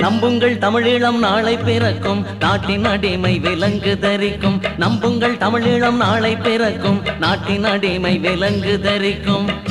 நம்புங்கள் தமிழீழம் நாளை பிறக்கும். நாட்டின் அடிமை விலங்கு தரிக்கும். நம்புங்கள் தமிழீழம் நாளை பிறக்கும். நாட்டின் அடிமை விலங்கு தரிக்கும்.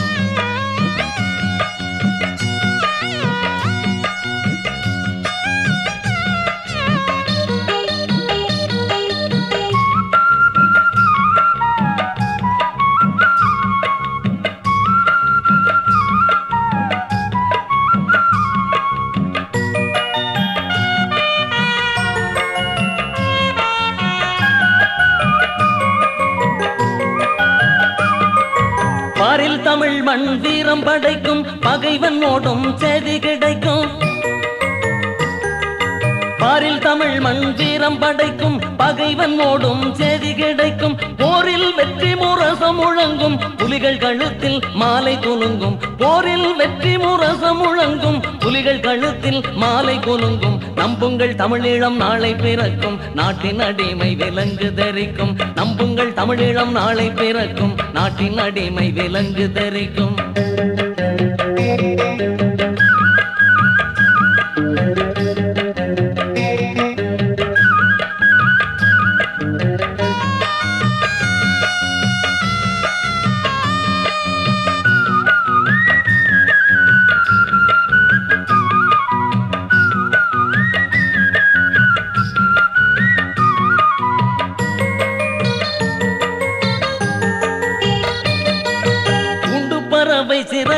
பாரில் தமிழ் மண் வீரம் படைக்கும் பகைவன் ஓடும் செய்தி கிடைக்கும். பாரில் தமிழ் மண் வீரம் படைக்கும் பகைவன் ஓடும் செய்தி கிடைக்கும். போரில் வெற்றி முரசம் முழங்கும் புலிகள் கழுத்தில் மாலை துணுங்கும். போரில் வெற்றி முரசம் முழங்கும் புலிகள் கழுத்தில் மாலை குலுங்கும். நம்புங்கள் தமிழீழம் நாளை பிறக்கும். நாட்டின் அடிமை விலங்கு தரிக்கும். நம்புங்கள் தமிழீழம் நாளை பிறக்கும். நாட்டின் அடிமை விலங்கு தரிக்கும்.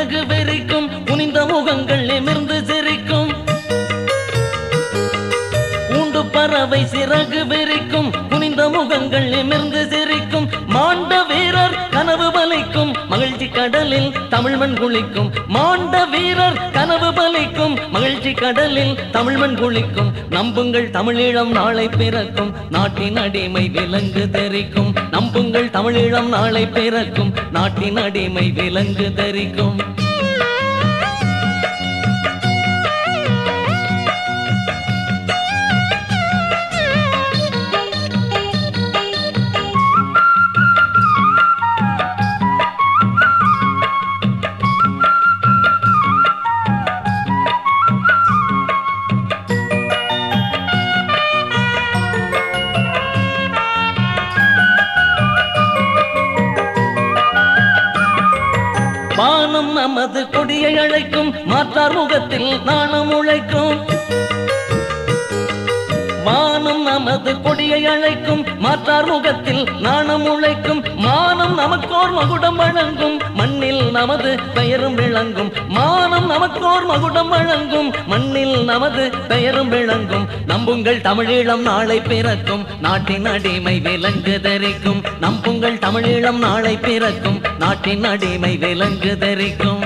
அழகு வெறிக்கும் குனிந்த முகங்கள் நிமிர்ந்து சிரிக்கும். கூண்டு பறவை சிறகு வெறிக்கும் குனிந்த முகங்கள் நிமிர்ந்து கடலில் தமிழ்மண் குளிக்கும். மாண்ட வீரர் கனவு பலிக்கும். மகிழ்ச்சி கடலில் தமிழ்மண் குளிக்கும். நம்புங்கள் தமிழீழம் நாளை பிறக்கும். நாட்டின் அடிமை விலங்கு தெரிக்கும். நம்புங்கள் தமிழீழம் நாளை பிறக்கும். நாட்டின் அடிமை விலங்கு தெரிக்கும். வானம் நமது கொடியை அழைக்கும். மாற்றார் முகத்தில் நாணம் உழைக்கும். வானம் நமது கொடியை அழைக்கும். மாற்றார் முகத்தில் நாணம் உழைக்கும். மானம் நமக்கோர் மகுடம் வழங்கும். நமது பெயரும் விளங்கும். மானம் நமக்கோர் மகுடம் வழங்கும். மண்ணில் நமது பெயரும் விளங்கும். நம்புங்கள் தமிழீழம் நாளை பிறக்கும். நாட்டின் அடிமை விலங்கு தரிக்கும். நம்புங்கள் தமிழீழம் நாளை பிறக்கும். நாட்டின் அடிமை விலங்கு தரிக்கும்.